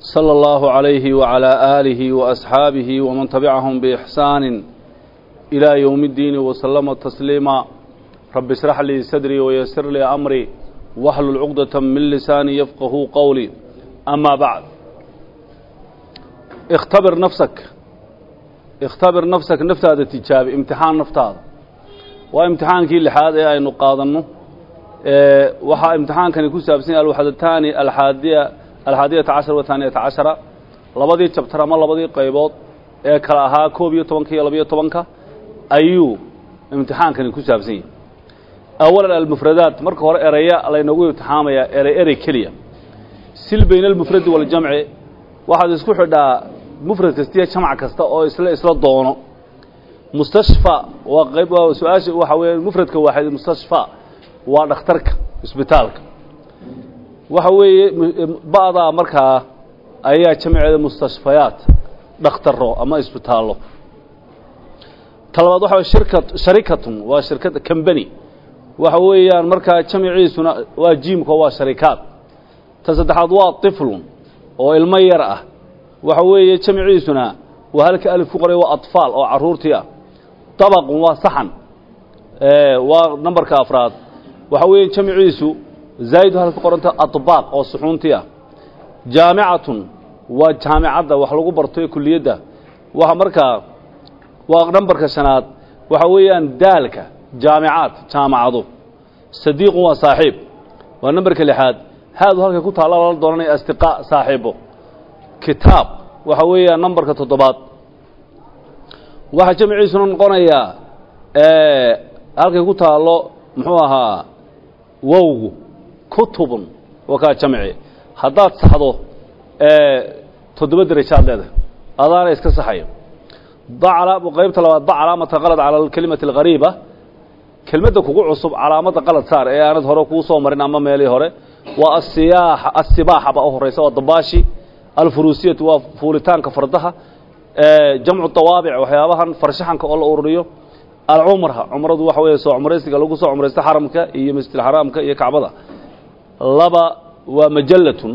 صلى الله عليه وعلى آله وأصحابه ومن تبعهم بإحسان إلى يوم الدين وسلم تسليما رب اشرح لي صدري ويسر لي أمري واحلل عقدة من لساني يفقه قولي أما بعد اختبر نفسك اختبر نفسك نفتاد تجابي امتحان نفتاد وامتحان كي لحاد اي نقاضنه اه وحا امتحان كان يكون سابسين الوحدتاني الحادية alxaadiyata cashar wathaaniyata cashara labadii jabtar ama labadii qaybood ee kala ahaa koob iyo tobanka iyo labiyo tobanka ayuu imtixaankani ku saabsan yahay. Awalan almufradaat marka hore ereya laynoogu imtixaamayaa erey erey keliya. Sil bayna almufradi waljamci waxaad isku xidhaa mufrad kastiya jamc kasta oo isla isla doono. Mustashfa waa qayb su'aasha waxa weeye mufradka waaxid mustashfa waa dhakhtarka isbitaalka waxa weeye ba'daa markaa ayaa jamaceeda mustashfayaat dhakhtaro ama isbitaallo. Ta labaad waxa way shirka sharikatun waa shirkadda combany waxa weeyaan markaa jamaciisuna waa jiimka waa sharikaad. Ta saddexaad waa tiflun oo ilmo yar ah. Waxa weeye jamaciisuna waa halka alif ku qoray waa atfaal oo carruurtii ah. Dabaqun waa saxan waa nambarka afraad. Waxa weeye jamaciisu zaaidu halka qoranta aطbaaq oo suxuuntii ah jaamicatun waa jaamicadda wax lagu barto ee kuliyadda waa markaa waa nambarka shanaad waxa weeyaan daalka jaamicaad jaamacado sadiiqun waa saaxiib waa nambarka lixaad haadu halkay ku taalla lala doonanaya asdiqaa saaxiibo kitaab waxa weeyaan nambarka toddobaad waxaa jamciisuna noqonayaa halkay ku taallo muxuu ahaa wowgu kutubun waa kaa jamci. Haddaad saxdo toddoba derajaad leedahay adaana iska saxayo qaybta labaad ba calaamata qalad cala alkelimati alghariiba. Kelmadda kugu cusub calaamadda qalad saar ee aanad hore kuu soo marin ama meelii hore. Waa asiyaaxa asibaaxa baa u horaysa waa dabaashi. Alfuruusiyatu waa fuulitaanka fardaha. Jamcu dawaabic waxyaabahan farshaxanka oo la ururiyo. Alcumra cumradu waxa weeye soo cumraysiga lagu soo cumraysto xaramka iyo masjidilxaraamka iyo kacbada laba waa majallatun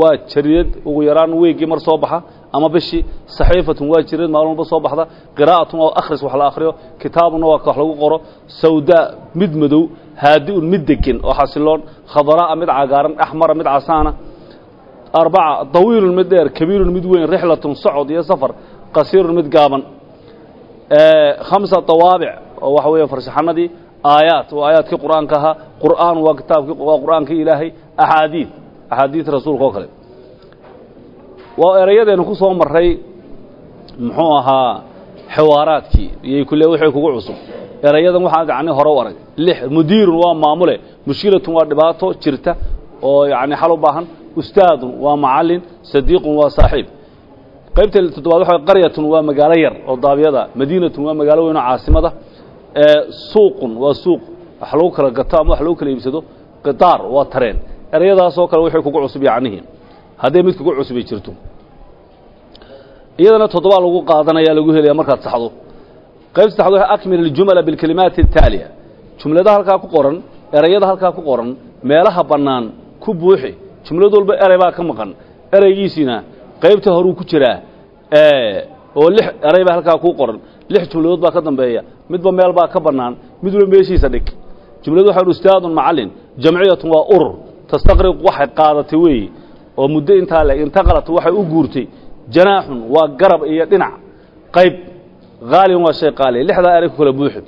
waa jaridad ugu yaraan weygii mar soo baxa ama bishii saxiifatun waa jirid maalin walba soo baxda qiraa'atun waa akhris wax la akhriyo kitaabunna waa wax lagu qoro sawdaa mid madow haadi'un mid degan oo xasiloon khadaraa'a mid cagaaran axmara mid casaana arbaca dawiilun mid dheer kabiirun mid weyn rixlatun socod iyo safar qasiirun mid gaaban khamsa dawaabic oo waxa weeye farshaxanadii aayaat waa aayaadkii qur'aanka ahaa qur'aan waa kitaabkii waa qur'aankii ilaahay axaadiid axaadiid rasuulka oo kale waa erayadeenu ku soo marray muxuu ahaa xiwaaraadkii iyay kule wixii kugu cusub erayadan waxaa gacni hore u arag lix mudiirun waa maamule mushkilatun waa dhibaato jirta oo yacni xal u baahan ustaadun waa macallin sadiiqun waa saaxiib qaybta toddobaad waxa qaryatun waa magaalo yar oo daabiyada madiinatun waa magaalo weyn oo caasimada suuqun waa suuq. Wax lagu kala gato ama wax lagu kala iibsado qitaar waa tareen. Ereyadaasoo kale wixii kugu cusub yacnihii hadday mid kugu cusubay jirto. Iyadana toddobaa lagu qaadanaya lagu helaya markaad saxdo. Qaybta saxdo waxa akmil aljumala bilkalimaati ataaliya jumlada halkaa ku qoran ereyada halkaa ku qoran meelaha bannaan ku buuxi. Jumlad walba erey baa ka maqan. Ereygiisiina qaybta horuu ku jiraa oo lix erey baa halkaa kuu qoran. Lix jumladood baa ka dambeeya. Midba meel baa ka bannaan. Mid walba meeshiisa dhig. Jumladu waxa ustaadun macallin jamciyatun waa urur. Tastaqriq waxay qaadatay weeye oo muddo intaa le intaqalat waxay u guurtay. Janaaxun waa garab iyo dhinac. Qayb haalin waa shay qaaliya lixdaa erey ku kala buuxi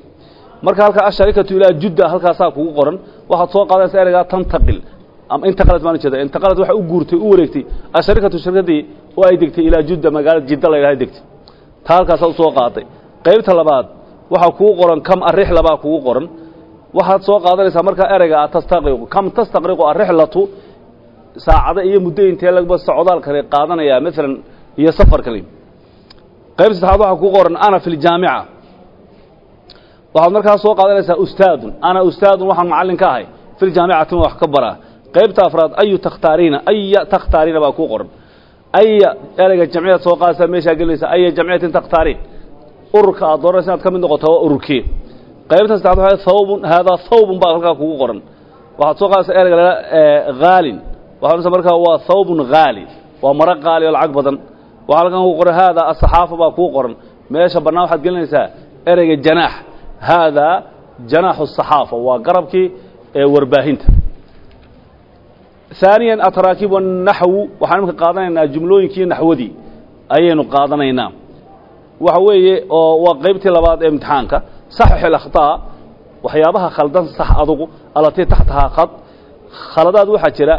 marka halkaa asharikatu ilaa judda halkaasaa kugu qoran waxaad soo qaadanaysa ereygaa tantaqil. Ama intaqalat baan jeeda intaqalat waxay u guurtay u wareegtay asharikatu shirkadii oo ay degtay ilaa judda magaalada jidda la yidhaha degtay taa halkaasaa u soo qaaday qaybta labaad waxaa kugu qoran kam arixla baa kugu qoran. Waxaad soo qaadanaysaa markaa ereyga a tastaqriqu kam tastaqriqu arixlatu saacado iyo muddo intee lagba socdaalkani qaadanayaa maalan iyo safarkani qayb saddexaad waxaa ku qoran ana fi ljaamica waxaad markaa soo qaadanaysaa ustaadun. Ana ustaadun waxaan macallin ka ahay fi ljaamicati wax ka baraa. Qaybta afraad ayu takhtaariina aya takhtaariina baa kuu qoran aya ereyga jamciyaad soo qaadaysaa meeshaa gelinaysa aya jamciyatin takhtaariin ururka aad doonaysa inaad ka mid noqoto waa ururkii qaybta saddexaad waxaa thawbun haadaa thawbun baa halkaa kugu qoran waxaad soo qaadaysaa ereyga la haalin waxaad odhanaysaa markaa waa thawbun haali waa maro qaali oo lacag badan waxaa halkan ku qoran haadaa asaxaafa baa kuu qoran meesha bannaan waxaad gelinaysaa ereyga janaax haadaa janaaxu asaxaafa waa garabkii ee warbaahinta ثaaniya ataraakiib wanaxwu waxaan imika qaadanaynaa jumlooyinkii naxwadii ayaynu qaadanaynaa waxa weeye oo waa qaybtii labaad ee imtixaanka saxix اlakhطaa waxyaabaha khaldan sax adugu alatii taxtahaa khad khaladaad waxaa jira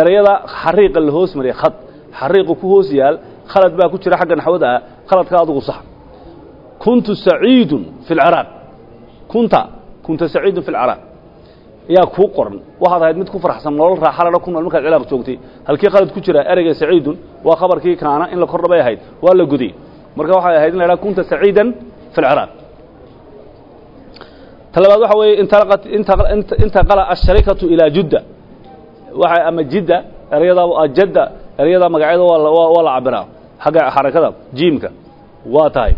erayada xariiqa la hoos mariya khad xariiqa ku hoos yaal khalad baa ku jira xagga naxwada ah khaladka adugu sax kuntu saciidu fi اlciraaq kunta kunta saciidu fi اlciraaq yaa kuu qoran. Waxaad ahayd mid ku farxsan nolol raaxalana ku nool markaad ciraaq joogtay. Halkii qalad ku jira ereyga saciidun waa khabarkii kaana in la kordha bay ahayd waa la gudiyey. Marka waxay ahayd in la idhaha kunta saciidan fi lciraaq ta labaad waxa weeye intaqala asharikatu ilaa judda. Waxa ama jidda ereyada jadda ereyada magacyada waa la cabiraa xagga xarakada jiimka waa tahay.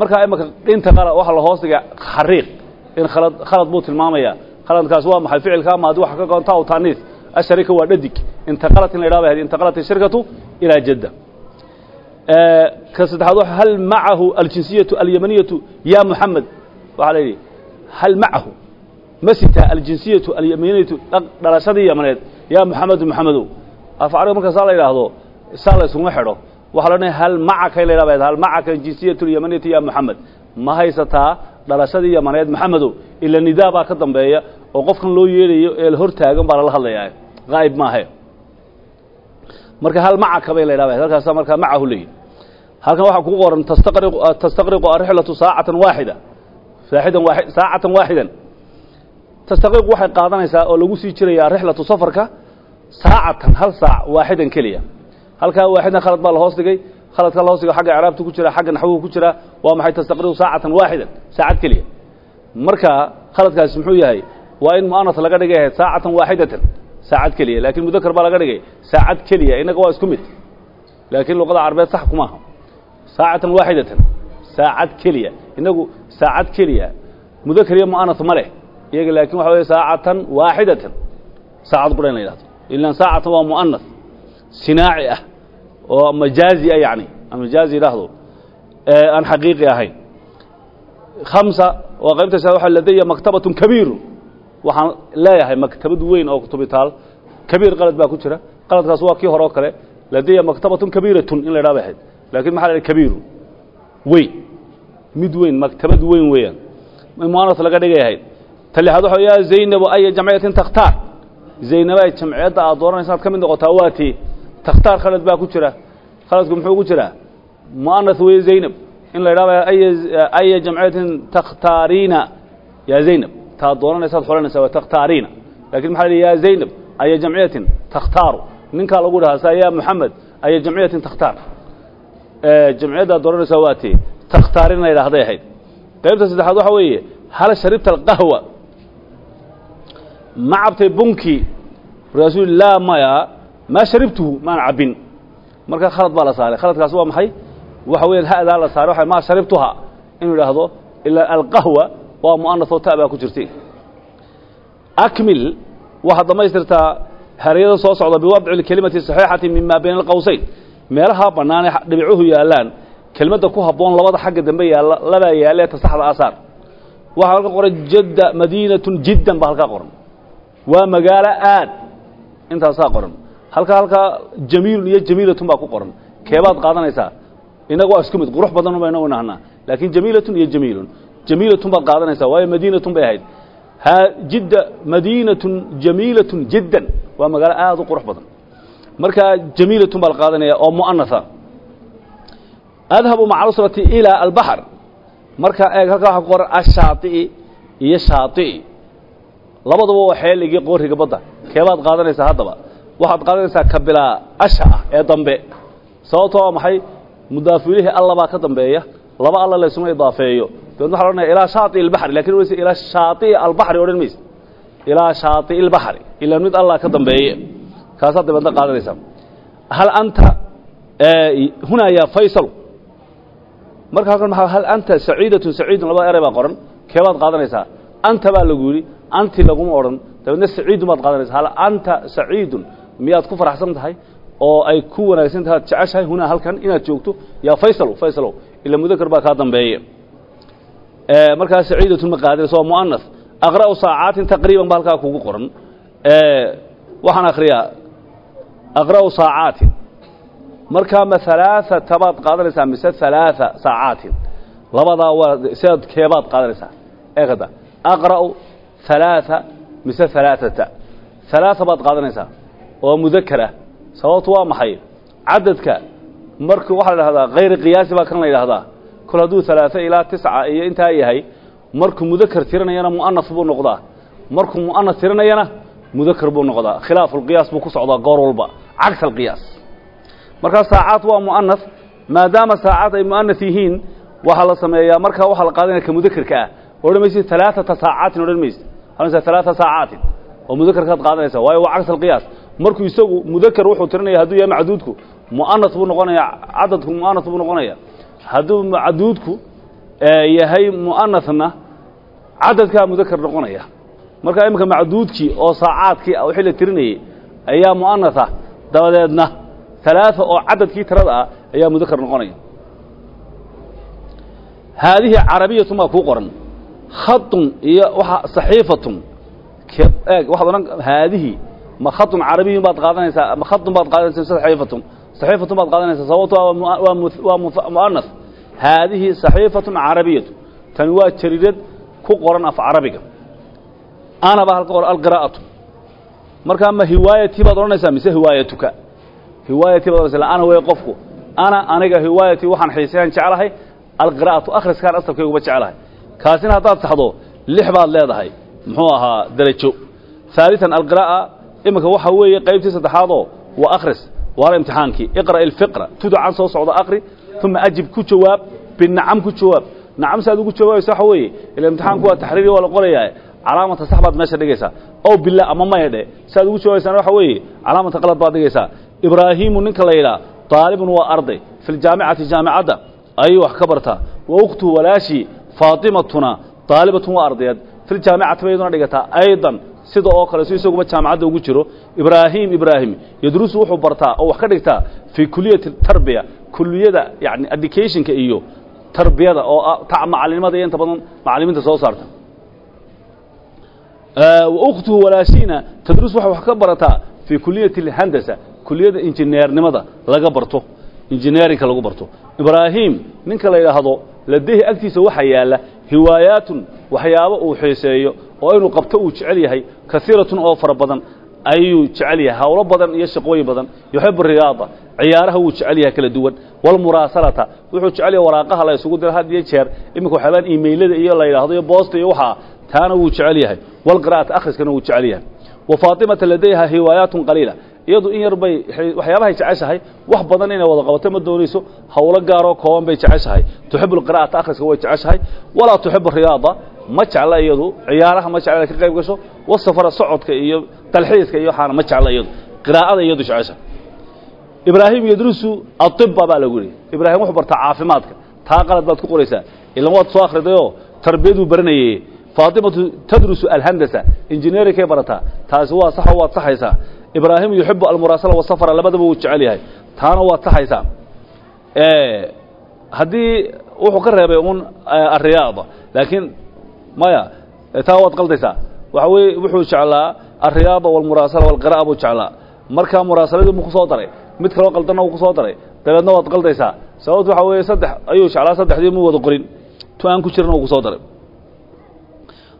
Markaa imaka intaqala waxa la hoos dhigay xariiq in khalad khalad buu tilmaamayaa khaladkaas waa maxay? ficilka ama haddii waxa ka goonta aw taaniis. Asharika waa dhadig. Intaqalat in la yidhaha bay ahayd intaqalat ashirkatu ilaa jadda. Ka saddexaad waxa hal macahu aljinsiyatu alyamaniyatu ya muxamed waxaa la yidhi hal macahu. Ma sitaa aljinsiyatu alyamaniyatu dhalashadii yamaneed. Yaa muxamedu muxamedow afcariga marka saa la yidhaahdo saa la isuma xidho waxaa la odhanaya hal macaka in la yidhaha bay hal macaka aljinsiyatu alyamaniyatu ya muxamed ma haysataa dhalashadii yamaneed maxamedow ila nidaa baa ka dambeeya oo qofkan loo yeedhayo ee la hor taagan baa lala hadlayaa. Qaa'ib maahe marka hal macaka bay la yidhahda halkaasa markaa macahu leeyihi halkan waxaa ku qoran tastaqriqu tastaqriqu arixlatu saacatan waaxida saaxidan waaxid saacatan waaxidan tastaqriqu waxay qaadanaysaa oo lagu sii jiraya arixlatu safarka saacatan hal saac waaxidan keliya. Halkaa waaxidan khalad baa la hoos dhigay khaladka la hoos dhigo xagga icraabta ku jira xagga naxwuhu ku jira waa maxay tastaqriqu saacatan waaxidan saacad keliya. Marka khaladkaasi muxuu yahay waa in mu'anas laga dhigay saacatan waaxidatan saacad keliya. Laakiin mudakar baa laga dhigay saacad keliya innaga waa isku mid. Laakiin luqada carabeed sax kumaaha saacatan waaxidatan saacad keliya. Innagu saacad keliya mudakar iyo mu'anas ma leh. Iyaga laakiin waxa weeye saacatan waaxidatan saacad qura in la yidhahdo ilaan saacatan waa mu'anas sinaaci ah oo majaazi ah yacni aan majaazi yidhaahdo aan xaqiiqi ahayn. Khamsa waa qaybta shaad waxa ladaya maktabatun kabiirun waxaan leeyahay maktabad weyn oo kutubitaal. Kabiir qalad baa ku jira. Qaladkaas waa kii hore oo kale ladaya maktabatun kabiiratun in la idhaha bay ahayd laakiin maxaa la idhaha kabiirun weyn. Mid weyn maktabad weyn weeyaan. Muanas laga dhigay ahayd. Ta lixaad waxa yaa zaynabu aya jamciyatin takhtaar? Zaynaba ay jamciyadda aad dooranaysa inaad ka mid noqotaa waa tii takhtaar khalad baa ku jira khaladku muxuu ku jiraa mu'anas weeye zaynab in la idhahdo aya jamciyatin takhtaariina yaa zaynab taad doonanaysaad xulanaysaa waa takhtaariina laakiin maxaa la ya zaynab aya jamciyatin takhtaaru lagu dhahaa saa ya moxamed aya jamciyatin takhtaar jamciyaddaad dooranaysaa waa tii takhtaarina idhaahday ahayd qaybta saddexaad waxa weeye hal sharibta alqahwa ma cabtay bunkii maya maa sharibtuhu maan cabbin marka khalad baa la saaray khaladkaas waa maxay waxa weeyaan ha'daa la saaray waxa maa sharibtuha inuu idhaahdo ilaa alqahwa waa mu'anas oo ta baa ku jirtay akmil waxaad dhammaystirtaa herayada soo socda biwadci اlkelimati saxiixati mima bayna alqowsayn meelaha bannaanee dhibicuhu yaallaan kelmadda ku habboon labada xagga dambe yaalla labaa yaalee ta saxda asaar waxaa halka qoran jadda madiinatun jiddan baa halkaa qoran waa magaalo aad intaasaa qoran halkaa halkaa jamiilun iyo jamiilatun baa ku qoran. Keebaad qaadanaysaa. Inaga waa isku mid. Qurux badan ba inagu nahnaa laakiin jamiilatun iyo jamiilun jamiilatun baad qaadanaysaa. Waayo madiinatun bay ahayd. Ha jidda madiinatun jamiilatun jiddan waa magaalo aad u qurux badan. Markaa jamiilatun baa la qaadanaya oo mu'anasa adhabu maca usrati ilaa albaxr markaa eeg halkaa waxa ku qoran ashaaطi'i iyo shaaطi'i labaduba waa xeeligii qooriga badda. Keebaad qaadanaysaa haddaba waxaad qaadanaysaa kabilaa asha ah ee dambe. Sababto waa maxay? Mudaafu ileyhi alla baa ka dambeeya laba alla laysuma idaafeeyo. Dabeedna waxa la odhanaya ilaa shaati ilbaxri laakiin wayse ilaa shaati albaxri odhan mayse ilaa shaati ilbaxri ilaa mid allah ka dambeeye kaasaa dabeedna qaadanaysaa hal anta hunaa yaa faysalu? Marka halkan maa hal anta saciidatun saciidun labada eray baa qoran. Keebaad qaadanaysaa? Anta baa lagu yidhi anti laguma odhan. Dabeedna saciidun baad qaadanaysaa hal anta saciidun miyaad ku faraxsan tahay oo ay ku wanaagsan tahay ad jeceshahay hunaa halkan inaad joogto. Yaa faysalow faysalow ila mudakar baa kaa dambeeye eh, markaa saciidatun maqaadirs waa mu'anas aqra'u saacaatin taqriiban ba halkaa kugu qoran. Eh, waxaan akhriyaa. Aqra'u saacaatin markaa ma alaaata baad qaadanaysaa mise alaaa saacaatin labadaa waa sidaad keebaad qaadanaysaa eekada aqra'u alaaa mise alaaata alaaa baad qaadanaysaa oo mudakar ah. Sababtu waa maxay? Cadadka marku waxaa la dhahdaa hayri qiyaasi baa kan la yidhahdaa kol hadduu halaaثa ilaa tisca iyo intaa yahay markuu mudakar tirinayana mu'anas buu noqdaa. Markuu mu'anas tirinayana mudakar buu noqdaa. Khilaafu lqiyaas buu ku socdaa goor walba. Cagsa alqiyaas markaa saacaad waa mu'anas maadaama saacaad ay mu'anas yihiin waxaa la sameeyaa. Markaa waxaa la qaadanaya ka mudakerka ah odhan maysid alaaata saacaatin odhan maysid. Saacaatin oo mudakarkaad qaadanaysa waayo waa cagsa alqiyaas markuu isagu mudakar wuxuu tirinaya hadduu yahay macduudku mu'anas buu noqonaya cadadku mu'anas buu noqonaya hadduu macduudku yahay mu'anasna cadadkaa mudakar noqonaya. Markaa iminka macduudkii oo saacaadkii wixii la tirinayey ayaa mu'anas ah dabadeedna alaaa oo cadadkii tirada ah ayaa mudakar noqonaya. Haadihi carabiyatun kuu qoran. Khaun iyo saxiifatun. Waxaad odhan haadihi ma khaun carabiyun baad qaadanaysaa ma khaun baad qaadanaysa mise saxiifatun. Baad qaadanaysaa sababto waa mu'anas haadihi saxiifatun carabiyatu. Tani waa jaridad ku qoran af carabiga. Ana baa halka qoran alqiraa'atu. Markaa ma hiwaayatii baad odhanaysaa mise hiwaayatuka? Hiwaayatii baad odhanaysa ana wey qofku ana aniga hiwaayatii waxaan xiiseeyaan jeclahay alqiraa'atu akhriskaan asalkayguba jeclahay. Kaasina haddaad saxdo lix baad leedahay muxuu ahaa derajo. Haaliثan alqiraa'a iminka waxa weeye qaybtii saddexaadoo waa akhris waana imtixaankii. Iqra' ilfiqra tuducan soo socda akri uma ajib ku jawaab binacam ku jawaab. Nacam si aad ugu jawaabaysa waxa weeye ila imtixaanku waa taxriiri waa la qorayaa calaamata sax baad meesha dhigaysaa. Ow bila ama maya dhe si aad ugu jawaabaysaan waxa weeye calaamata qalad baad dhigaysaa. Ibraahiimu ninka la yidhaha daalibun waa arday fi ljaamicati jaamicadda ayuu wax ka bartaa wa ukhtuhu walaashii faatimatuna daalibatun waa ardayeed filjaamicati bay iyaduna dhigataa aydan sida oo kale si isaguba jaamacadda ugu jiro ibraahim ibraahim yadrusu wuxuu bartaa oo wax ka dhigtaa fii kuliyati tarbiya kuliyada yani educationka iyo tarbiyada oo ta macalinimada iyo inta badan macalimiinta soo saarta. Wakhtuhu walaashiina tadrus waxay wax ka barataa fii kuliyati اlhandasa kuliyada injineernimada laga barto injineerinka lagu barto. Ibraahim ninka la yidhaahdo ladehi agtiisa waxaa yaalla hiwaayaatun waxyaabo uu xiiseeyo oo inuu qabto uu jecel yahay kaiiratun oo fara badan ayuu jecel yahay. Hawlo badan iyo shaqooyin badan. Yuxibu riyaada. Ciyaaraha wuu jecel yahay kala duwan. Walmuraasalata wuxuu jecel yahay waraaqaha la isugu diro had iyo jeer. Iminka waxyaabaan imailada iyo la yidhaahdo iyo boosta iyo waxaa taana wuu jecel yahay. Walqira'ata akhriskana wuu jecel yahay. Wa faatimata ladayha hiwaayaatun qaliila. Iyadu in yar waxyaabahay jeceshahay. Wax badan inay wada qabato ma doonayso. Hawlo gaaroo kooban bay jeceshahay. Tuxibu lqira'ata akhriska way jeceshahay. Walaa tuxibu riyaada ma jecla iyadu ciyaaraha ma jecla ka qayb gasho wasafara socodka iyo dalxiiska iyo waxaana ma jecla iyadu qiraa'ada iyadu jeceshahay ibraahim yadrusu aiba baa lagu yihi ibraahim wuxuu bartaa caafimaadka. Taa qalad baad ku qoraysaa. Ilan waad soo akridayoo tarbiyaduu baranayey faatimatu tadrusu alhandasa injineerinkay barataa. Taasi waa saxo waad saxaysaa. Ibraahim yuxibu almuraasala wasafara labadaba wuu jecel yahay. Taana waad saxaysaa. Haddii wuxuu ka reebay un ariyaada laakiin maya taa waad qaldaysaa. Waxa weye wuxuu jeclaa alriyaada walmuraasala walqira'a buu jeclaa. Markaa muraasaladii buu ku soo daray. Mid kaloo qaldanna wuu ku soo daray. Dabeedna waad qaldaysaa. Sababtu waxa weeye saddex ayuu jeclaa saddexdii mu wada qorin. Tu aan ku jirna wuu ku soo daray.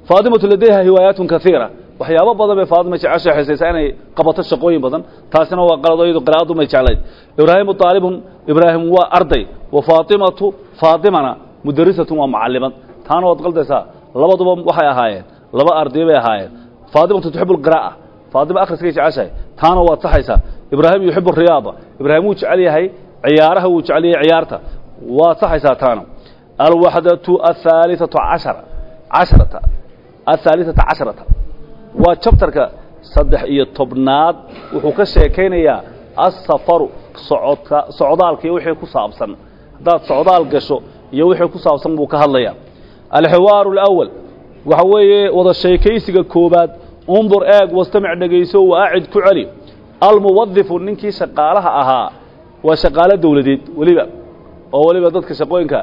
Faatimatu ladayha hiwaayaatun kaiira waxyaabo badan bay faatima jecesha xiisaysaa inay qabato shaqooyin badan. Taasina waa qalado iyadu qiraa'adu may jeclayd. Ibraahimu aalibun ibraahim waa arday. Wa faatimatu faatimana mudarisatun waa macalimad taana waad qaldaysaa labaduba waxay ahaayeen laba arday bay ahaayeen. Faatimatu tuxibu lqiraa'a faatima akhriskay jeceshahay taana waad saxaysaa ibraahim yuxibu riyaada ibraahim wuu jecel yahay ciyaaraha wuu jecliyey ciyaarta. Waad saxaysaa taana. Alwaxdatu ahaaliثatu cashara casharata ahaaliثata casharata. Waa jabtarka saddex iyo tobnaad wuxuu ka sheekaynayaa asafaru socodka socdaalka iyo ku saabsan. Haddaad socdaal gasho iyo wixii ku saabsan buu ka hadlayaa alxiwaaru اlأwal waxa weeye wada sheekaysiga koobaad undur eeg wastamic dhegayso wa acid ku celi almuwadifu ninkii shaqaalaha ahaa waa shaqaalo dawladeed weliba oo weliba dadka shaqooyinka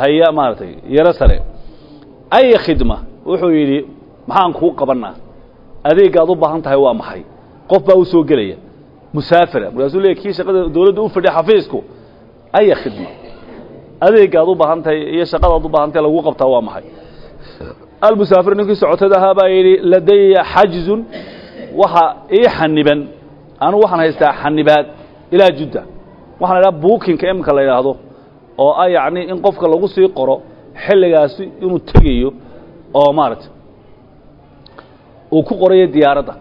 haya maaragtay yaro sare ay khidma wuxuu yidhi maxaan kuu qabanaa adeegaad u baahan tahay waa maxay qof baa u soo gelaya musaafira markaasuu leey kii shaqada dawladda u fadhiya xafiisku aya khidma adeegaad u baahan tahay iyo shaqadaad u baahan tahay lagu qabtaa waa maxay? Almusaafir ninkii socotada ahaa baa yidhi ladaya xajzun waxa ii xaniban anu waxaan haystaa xanibaad ilaa judda waxaan idhaha buukinka iminka la yidhaahdo oo ah yacni in qofka lagu sii qoro xilligaasi inuu tegayo oo maaragtay uu ku qorayo diyaaradda.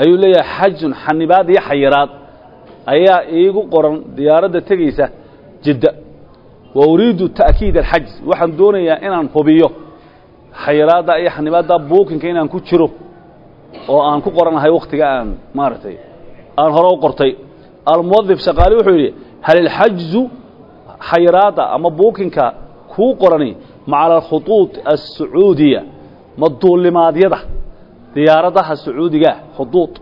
Ayuu leeyahay xajun xanibaad iyo xayiraad ayaa iigu qoran diyaaradda tegaysa jidda wa uriidu ta'kiid alxajz waxaan doonayaa inaan hubiyo khayraadda iyo xanibaadda buukinka inaan ku jiro oo aan ku qoranahay wakhtiga aan maaragtay aan hore u qortay. Almuwadif shaqaali wuxuu yidhi hal ilxajzu khayraadda ama buukinka kuu qorani maca alkhuduud alsacuudiya maduulimaadyada diyaaradaha sacuudigaah khuduud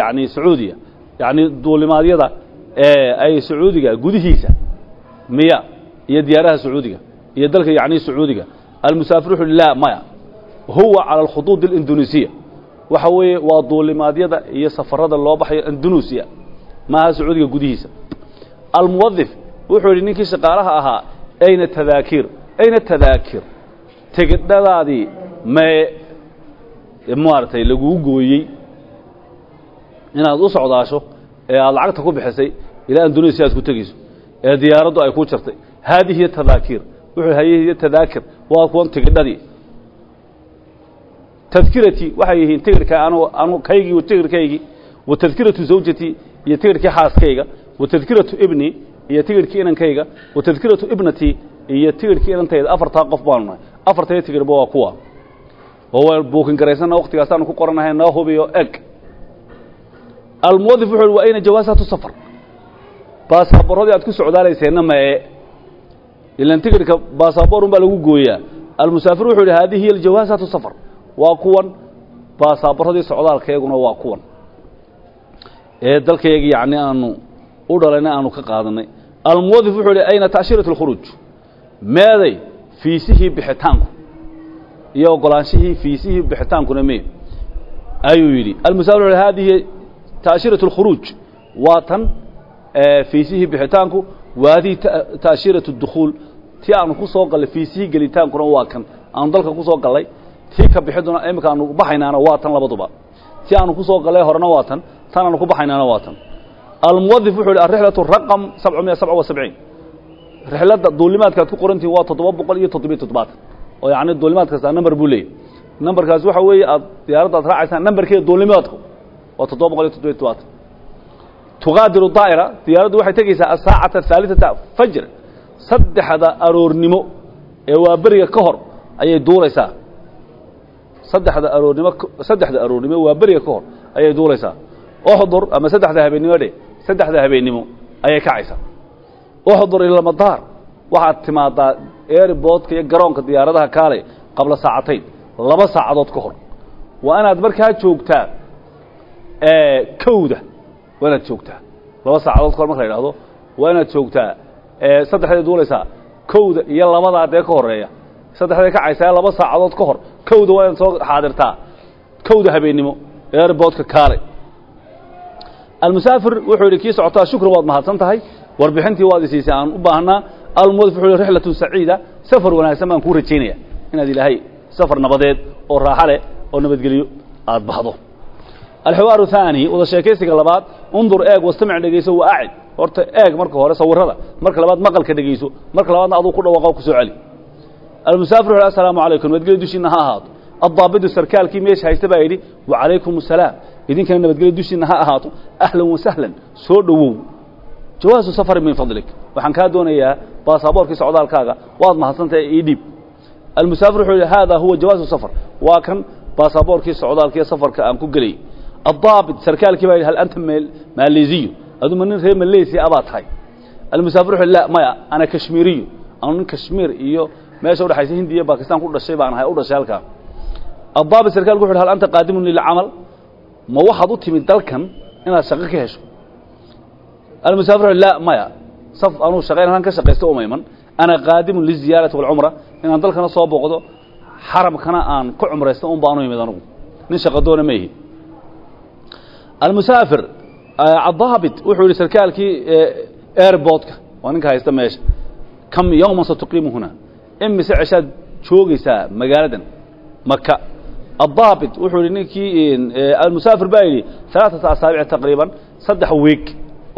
yani sacuudiya yacnii duulimaadyada ee ay sacuudiga gudihiisa miya iyo diyaaraha sacuudiga iyo dalka yani sacuudiga. Almusaafir wuxu la maya. Huwa calى alkhuduud اlindonesiya waxa weeye waa duulimaadyada iyo safarada loo baxayo indonesia maaha sacuudiga gudihiisa. Almuwadif wuxuu yidhi ninkii shaqaalaha ahaa ayna tadaakir ayna tadaakir tegidhadaadii mee maaragtay laguu gooyey inaad u socdaasho ee aad lacagta ku bixisay ilaa indonesia aad ku tegeyso ee diyaaraddu ay ku jartay haadihi hiy tadaakir wuxuu hayihiy tadaakir waa kuwan tigidhadii tadkiratii waxay yihiin tigirka anu anu kaygii wa tigirkaygii wa tadkiratu zawjatii iyo tigirkii xaaskayga wa tadkiratu ibni iyo tigirkii inankayga wa tadkiratu ibnatii iyo tigirkii inantayda afartaa qof baanu nahay afartaya tigirba waa kuwa oo waan buukin garaysana waktigaasaanu ku qoranahay noo hubiyo eg almuwadif wuxu uhi wa ayna jawaasaatu safar baasaboorradii aad ku socdaalayseenna mae ilan tigirka baasaboor un baa lagu gooyaa almusaafir wuxuu yidhi haadihi hiy aljawaasaatu safar waa kuwan baasaboorradii socdaalkayguna waa kuwan ee dalkaygii yacni aanu u dhalayna aanu ka qaadanay almuwadif wuxuu yidhi ayna ta'shiiratu اlkhuruuj meeday fiisihii bixitaanku iyo ogolaanshihii fiisihii bixitaankuna mee ayuu yidhi almusaafir wuxu hadihi ta'shiiratu اlkhuruuj waa tan fiisihii bixitaanku wa hadihi ta'shiiratu اdukhuul tii aanu ku soo gallay fiisihii gelitaankuna waa kan. Aanu dalka ku soo gallay tii ka bixiduna iminka aanu baxaynaana waa tan labaduba. Tii aanu ku soo gallay horena waa tan tan aanu ku baxaynaana waa tan. Almuwadif wuxuu yidhi alrixlatu raqam sabca miya sabca wa sabciin. Rixladda duulimaadka aad ku qorantihin waa toddoba boqol iyo toddobiyo toddobaatan. Oo yacni duulimaad kastaa number buu leeyahy numberkaas waxa weeye aad diyaaradda aad raacaysaan numberkeeda duulimaadku waa toddoba boqol iyo toddobiyo toddobaatan. Tuqaadiru daa'ira diyaaraddu waxay tegaysaa asaacata ahaalitata fajr saddexda aroornimo ee waa beriga ka hor ayay duulaysaa. Saddexda aroornimo saddexda aroornimo waa beriga ka hor ayay duulaysaa. Uxdur ama saddexda habeennimo dhe saddexda habeennimo ayay kacaysaa. Uxdur ilamadaar waxaad timaadaa airboodka iyo garoonka diyaaradaha kaalay qabla saacatayn laba saacadood ka hor. Waa inaad markaa joogtaa kowda waa inaad joogtaa. Laba saacadood kahor marka la idhahdo waa inaad joogtaa saddexday duulaysaa kowda iyo labadaa dee ka horreeya saddexday kacaysaa laba saacadood ka hor kowda waa inaad soo xaadirtaa. Kowda habeennimo airboodka kaalay almusaafir wuxuu yidhi kii socotaa shukran waad mahadsan tahay. Warbixintii waad isiisay aan u baahnaa. Almuwadif wuxuu yidhi rixlatun saciida safar wanaagsan baan kuu rajaynaya inaad ilaahay safar nabadeed oo raaxo leh oo nabadgeliyo aad baxdo alxiwaaru haani wada sheekaysiga labaad undur eeg wastamic dhegayso wa acid. Horta eeg marka hore sawirada marka labaad maqalka dhegayso. Marka labaadna aduu ku dhawaaqo ku soo celi. Almusaafir wuxu assalaamu calaykum. Nabadgelyo dushiina ha ahaato. Addaabidu sarkaalkii meesha haysta baa yidhi wacalaykum asalaam. Idinkana nabadgelyo dushiina ha ahaato. Ahlan wasahlan soo dhowow. Jawaasu safari min fadlik. Waxaan kaa doonayaa baasaboorkii socdaalkaaga waad mahadsantahay ii dhiib. Almusaafir wuxuu yidhi haadaa huwa jawaasu safar. Waa kan baasaboorkii socdaalkiiyo safarka aan ku gelayy baa yidhi hal anta maaleesiyo aduma nin reer maleysiya abaa tahay almusaafir wuxuu la maya ana kashmiiriyo anu nin kashmiir iyo meesha udhexaysa hindiya iyo bakistan ku dhashay baan ahay u dhashay halkaa addaabit sarkaalku wuxu hal anta qaadimun lilcamal ma waxaad u timid dalkan inaad shaqo ka hesho la maya saf anuu shaqayn halkan ka shaqaysto uma iman ana qaadimun liziyaarati walcumra inaan dalkana soo booqdo xaramkana aan ku cumraysto un baanu yimid anugu nin shaqo doona ma ihi almusaafir addaabit wuxuu yidhi sarkaalkii airbortka waa ninka haysta meesha. Kam yowman satuqiimu huna imise ceshaad joogaysaa magaaladan maka addaabit wuxuu yidhi ninkii almusaafir baa yidhi alaaata asaabic taqriiban saddex weeg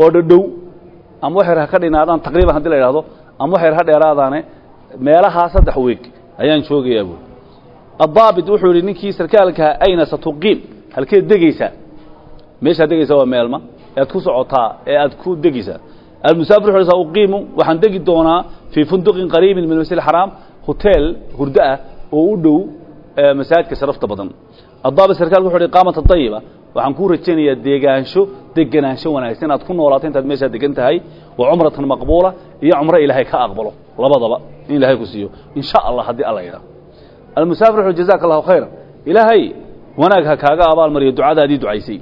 oo dhadhow. Ama wax yar ha ka dhinaadaan taqriiban haddii la idhahdo ama wax yar ha dheeraadaane meelahaa saddex weeg ayaan joogayaa buuri addaabit wuxuu yidhi ninkii sarkaalkaha ayna satuqiim? Halkeed degaysaa meeshaad degaysaa waa meelma ead ku socotaa ee aad ku degaysaa. Almusaafir wuxuu sa uqiimu waxaan degi doonaa fii funduqin qariibin min masjid xaraam hoteel hurdo ah oo u dhow masaajidka sharafta badan. Addaabit sarkaalku wuxu uhi qaamata dayiba waxaan kuu rajaynayaa deegaansho degenaansho wanaagsan. Inaad ku noolaato intaad meeshaa degan tahay wa cumratan maqbuula iyo cumro ilaahay ka aqbalo. Labadaba in ilaahay ku siiyo. In sha allah haddii alla yidhaah almusaafir wuxu jazaka allahu khayra ilaahay wanaag ha kaaga abaalmariyo ducadaadii ducaysay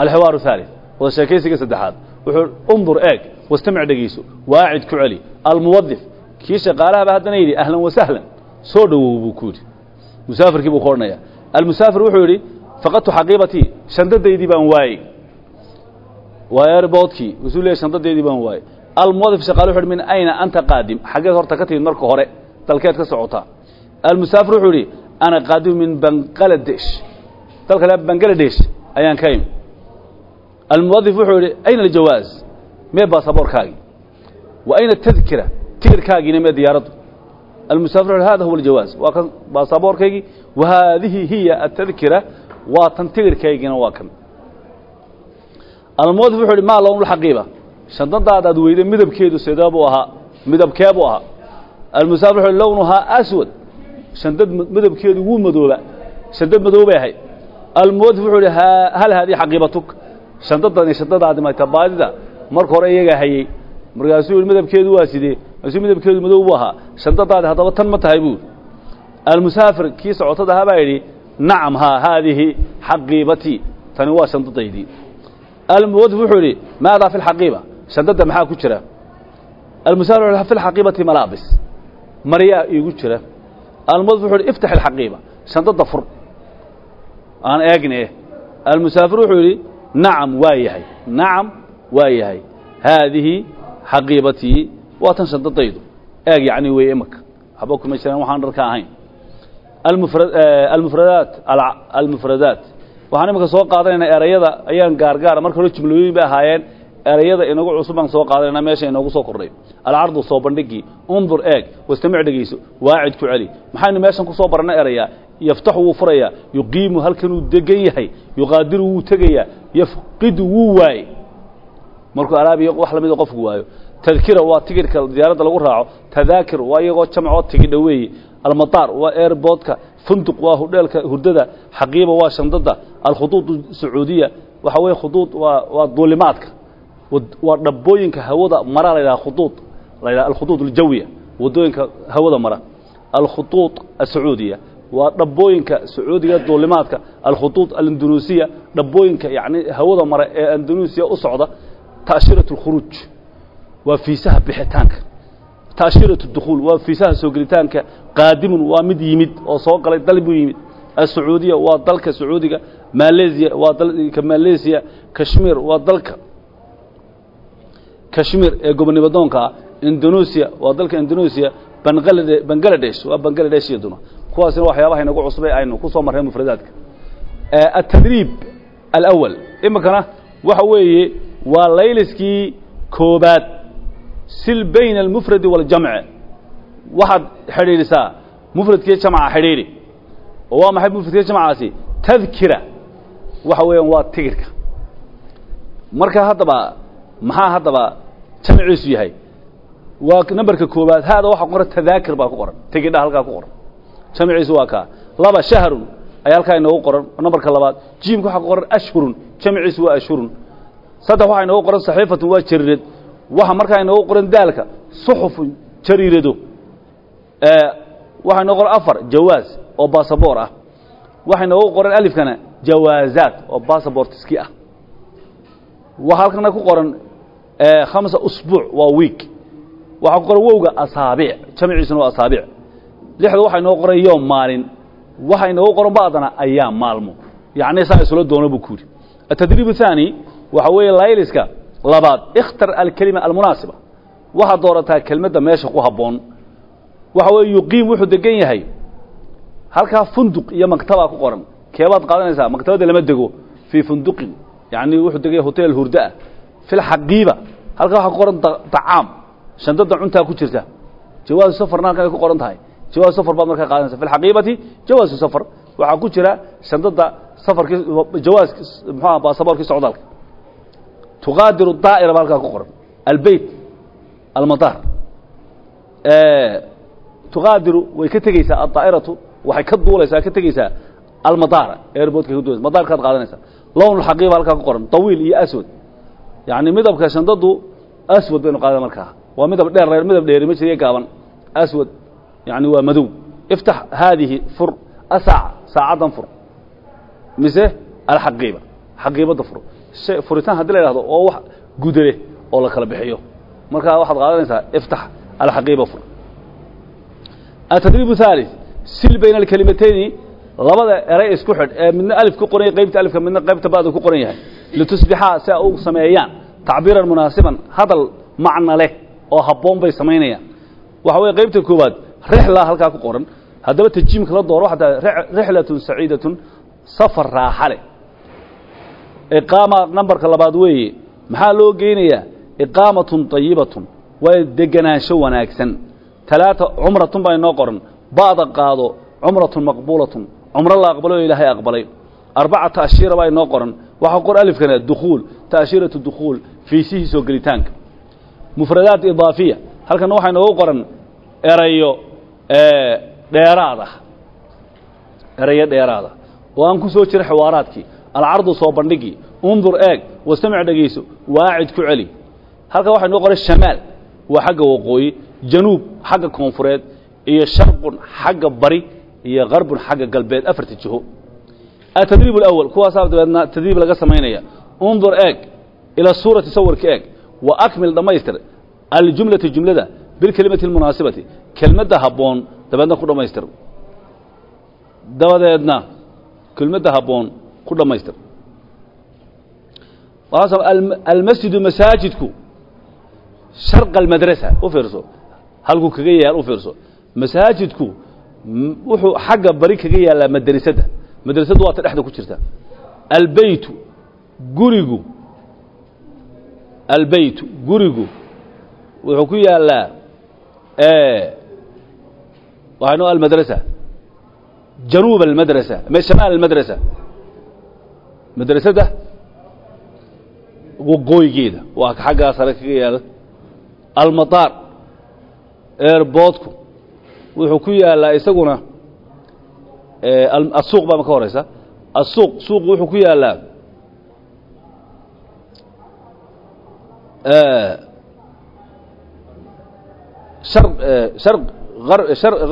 alxiwaaru haalid wada sheekaysiga saddexaad. Wuxuu undur eeg wastamic dhegeyso waacid ku celi almuwadif kii shaqaalahaba haddana yidhi ahlan wasahlan soo dhowow buu ku yidhi. Musaafirkii buu ka odhanaya almusaafir wuxuu yidhi faqadtu xaqiibatii shandadaydii baan waayey. Waa airboodkii wuxuu leeyahy shandadaydii baan waayey. Almuwadif shaqaale wuxu yidhi min ayna anta qaadim? Xaggeed horta ka timid marka hore dalkeed ka socotaa. Almusaafir wuxuu yidhi ana qaadimu min bangaladesh dalka le bangaladesh ayaan ka imi almuwadif wuxuu yidhi ayna aljawaaz? Mee baasaboorkaagii wa ayna tadkira? Tikirkaagiina mee diyaaraddu almusaafir wuxu hada huwa aljawaaz? Waa kan baasaboorkaygii wa haadihi hiya atadkira waa tan tikirkaygiina waa kan. Almuwadif wuxuu yidhi maa lown lxaqiiba? Shandadaadaad weyday midabkeedu sidee buu ahaa? Midabkee buu ahaa? Almusaafir wuxu lownuhaa aswad. Shandad midabkeedu wuu madooba. Shandad madoobay ahayd almuwadif wuxuu yidhi hal haadii xaqiibatuk shandadani shandadaadi mayta baadida marka hore iyagaa hayey markaasuu midabkeedu waa sidee? Markaasuu midabkeedu madow buu ahaa. Shandadaadi haddaba tan ma tahay buuri almusaafir kii socotada ahaa baa yidhi nacam haa haadihi xaqiibatii tani waa shandadaydii almuwadif wuxuu yidhi maadaa fi lxaqiiba shandada maxaa ku jira? Almusaafir fi lxaqiibati malaabis. Maryaa iigu jira. Almuwadif wuxuu yidhi iftax ilxaqiiba shandada fur. Aan eegne almusaafir wuxuu yidhi nacam waa yahay. Nacam waa yahay. Haadihi xaqiibatii waa tan shandadaydu eeg yacni wey imaka waxba kuma jiraan waxaan dharka ahayn. Almufradaat almufradaat. Waxaan imika soo qaadanaynaa erayada ayaan gaargaara marka hore jumlooyin bay ahaayeen. Erayada inagu cusub baan soo qaadanayna meesha inoogu soo kordhay. Alcardu soo bandhigii undur eeg. Wastamic dhegeyso waacid ku celi. Maxaynu meeshan ku soo barana erayaa yaftaxu wuu furayaa yuqiimu halkanuu degan yahay yuqaadiru wuu tegayaa yafqidu wuu waaye. Markuu alaabiyo wax lamida qofku waayo tadkira waa tigidhka diyaaradda lagu raaco tadaakir waa iyagoo jamcoo tigidha weeye almataar waa airboodka funduq waa hudheelka hurdada xaqiiba waa shandada alkhuduud sacuudiya waxa weeye khuduud waa waa duulimaadka. Waa dhabbooyinka hawada mara la yidhaha khuduud la yidhaha alkhuduud aljawiya waddooyinka hawada mara. Alkhuduud asacuudiya waa dhabbooyinka sacuudiga duulimaadka alkhuduud alindoneesiya dhabbooyinka yacni hawada mara ee indoneesiya u socda taashirat alkhuruuj waa fiisaha bixitaanka. Taashirat اdukhuul waa fiisaha soo gelitaanka. Qaadimun waa mid yimid oo soo galay dal buu yimid. Asacuudiya waa dalka sacuudiga. Maleziya waa dalka maleziya kashmir waa dalka. Kashmir ee gobonimadoonka ah. Indonesia waa dalka indonesia. Bangalade bangaladesh waa bangaladesh iyaduna kuwaasina waxyaabaha inagu cusbay aynu ku soo marray mufradaadka. Atadriib alawal iminkana waxa weeye waa layliskii koobaad. Sil bayna almufradi waaljamci waxaad xidhiidhisaa mufradkiiyo jamca xidhiidhi. Oo waa maxay mufradkiiyo jamcaasi? Tadkira waxa weeyaan waa tigirka. Marka haddaba maxaa haddaba jamciisu yahay? Waa namberka koobaad. Haada waxaa ku qoran baa ku qoran. Tegidha halkaa ku qoran jamciisu waa kaa laba shahrun ayaa halkaa inoogu qoran. Nambarka labaad jiimka waxaa ku qoran ashhurun. Jamciisu waa ashhurun. Saddex waxaa inoogu qoran saxiifatun waa jariirad waxa markaa inoogu qoran daalka suxufun jariirado waxaa inoogu qoran afar jawaaz oo basaboor ah. Waxaa inoogu qoran alifkana jawaazaat oo basabortiski ah. Waxaa halkana ku qoran khamsa usbuuc waa week. Waxaa ku qoran wowga asaabic jamciisuna waa asaabic lixda waxa inoo qoray yoom maalin waxa inoogu qoran ba'dana ayaa maalmo yacni saa isula doono buu ku yidhi atadriib athaani waxa weeye layliska labaad ikhtar alkelima almunaasiba waxaad doorataa kelmadda meesha ku habboon waxa weeye yuqiim wuxuu degan yahay halkaa funduq iyo maktabaa ku qoran keebaad qaadanaysaa maktabadda lama dego fii funduqin yacni wuxuu degan yahay hotel hurdaah filxaqiiba halkaa waxaa ku qoran tacaam shandada cuntaa ku jirta jawaazu safarna halkan ay ku qoran tahay jawaazu safar baad markaa qaadanaysa fi lxaqiibati jawaazu safar. Waxaa ku jira shandada safarkii jawaaz muxuaha baasaboorkii socdaalka. Tuqaadiru daa'ira baa halkaa ku qoran. Albeyt almadaar. Tuqaadiru way ka tegeysaa addaa'iratu waxay ka duulaysaa ka tegeysaa almadaara airboodka ka duulaysa. Madaarkaad qaadanaysaa. Lown xaqiiba halkaa ku qoran tawiil iyo aswad. Yacni midabka shandadu aswad baynu qaadana markaa. Waa midab dheer midab dheeri ma jiriyo gaaban. Aswad yani waa madow iftax haadihi fur asaaca saacaddan fur mise alxaqiiba xaqiibadda fur furitaan haddii la ihahdo oo wax gudale oo la kala bixiyo markaa waxaad qaadanaysaa iftax alxaqiiba fur atadriib thalith sil bayna alkelimatayni labada eray isku xidh ee midna alif ku qoran yahay qaybta alifka midna qaybta ba'da ku qoran yahay litusbixaa si ay u sameeyaan tacbiiran munaasiban hadal macna leh oo habboon bay samaynayaan waxa weeye qaybta koowaad rixla halkaa ku qoran. Haddaba tajiimka la dooro waxaa tahay rixlatun saciidatun safar raaxa leh. Iqaama nambarka labaad weeye maxaa loo geynayaa? Iqaamatun طayibatun waa degenaansho wanaagsan. Talaata cumratun baa inoo qoran. Ba'da qaado cumratun maqbuulatun cumro la aqbalo oo ilaahay aqbalay. Arbaca ta'shiira baa inoo qoran. Waxaa qor alifkana dukhuul ta'shiiratu dukhuul fiisihii soo gelitaanka. Mufradaat idaafiya halkan waxaa inoogu qoran erayo dheeraada. Erayo dheeraada. Oo aan ku soo jira xiwaaraadkii alcardu soo bandhigii undur eeg. Wastamic dhegayso waacid ku celi. Halkan waxaa inoo qoran shamaal. Waa xagga waqooyi januub xagga koonfureed iyo sharqun xagga bari iyo qarbun xagga galbeed afarta jiho. Atadriib alawal kuwaasaa dabeedna tadriib laga samaynaya. Undur eeg. Ila suurati sawirka eeg. Wa akmil dhammaystir aljumlata jumlada bilkelimati almunaasibati kelmadda habboon dabeedna ku dhammaystir dabadeedna kelmadda habboon ku dhammaystir almasjidu masaajidku sharqa almadrasa u fiirso halkuu kaga yaal u fiirso masaajidku wuxuu xagga bari kaga yaallaa madrasadda madrasaddu waa ta dhexda ku jirta albeytu gurigu albeytu gurigu wuxuu ku yaallaa waxaynu almadrasa januub almadrasa shamaal almadrasa. Madrasadda waqooyigeeda waa xaggaa sare kaga yaalla almadaar eerboodku wuxuu ku yaallaa isaguna asuuq baa ma ka horeysa. Asuuq suuqu wuxuu ku yaallaa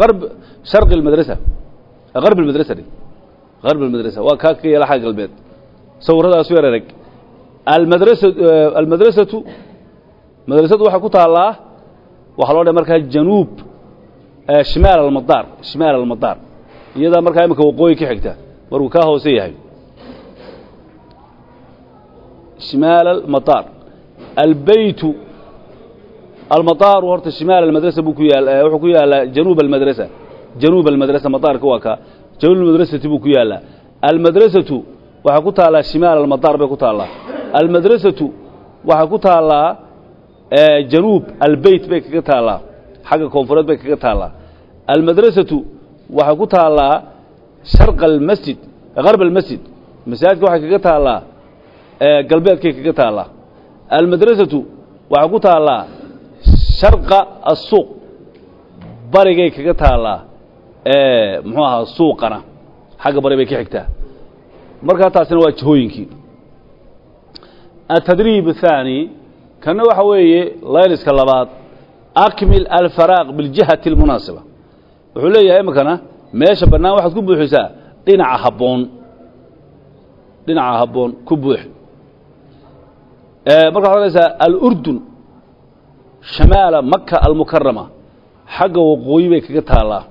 arb sharqi almadrasa garb almadrasa dhe garb almadrasa waa kaa kaga yaalla xagga galbeed sawirradaasu yar ereg almadrasa almadrasatu madrasadu waxay ku taallaa waxaa loo dhahay markaa januub shimaal almadaar shimaal almadaar iyadaa markaa imika waqooyi ka xigta markuu kaa hoose yahay shimaal almadaar albeytu almadaaru horta shimaal almadrasa buu ku yaal wuxuu ku yaallaa januub almadrasa. Januub almadrasa madaarka waa kaa januub almadrasati buu ku yaallaa almadrasatu waxay ku taallaa shimaal almadaar bay ku taallaa almadrasatu waxay ku taallaa januub albeyt bay kaga taallaa xagga koonfureed bay kaga taallaa almadrasatu waxay ku taallaa sharqa almasjid garb almasjid. Masaajidka waxay kaga taallaa galbeedkay kaga taallaa almadrasatu waxaa ku taallaa sharqa asuuq barigay kaga taalaa muxuu ahaa suuqana xagga bari bay ka xigtaa. Markaa taasina waa jihooyinkii. Atadriib athaani kanna waxa weeye layliska labaad akmil alfaraaq biljihati اlmunaasiba wuxuu leeyahay iminkana meesha bannaan waxaad ku buuxisaa dhinaca habboon. Dhinaca habboon ku buux. Markaa waxad ohanaysaa alurdun shamaala maka almukarama xagga waqooyi bay kaga taallaa.